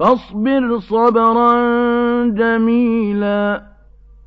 فاصبر صبرا جميلا.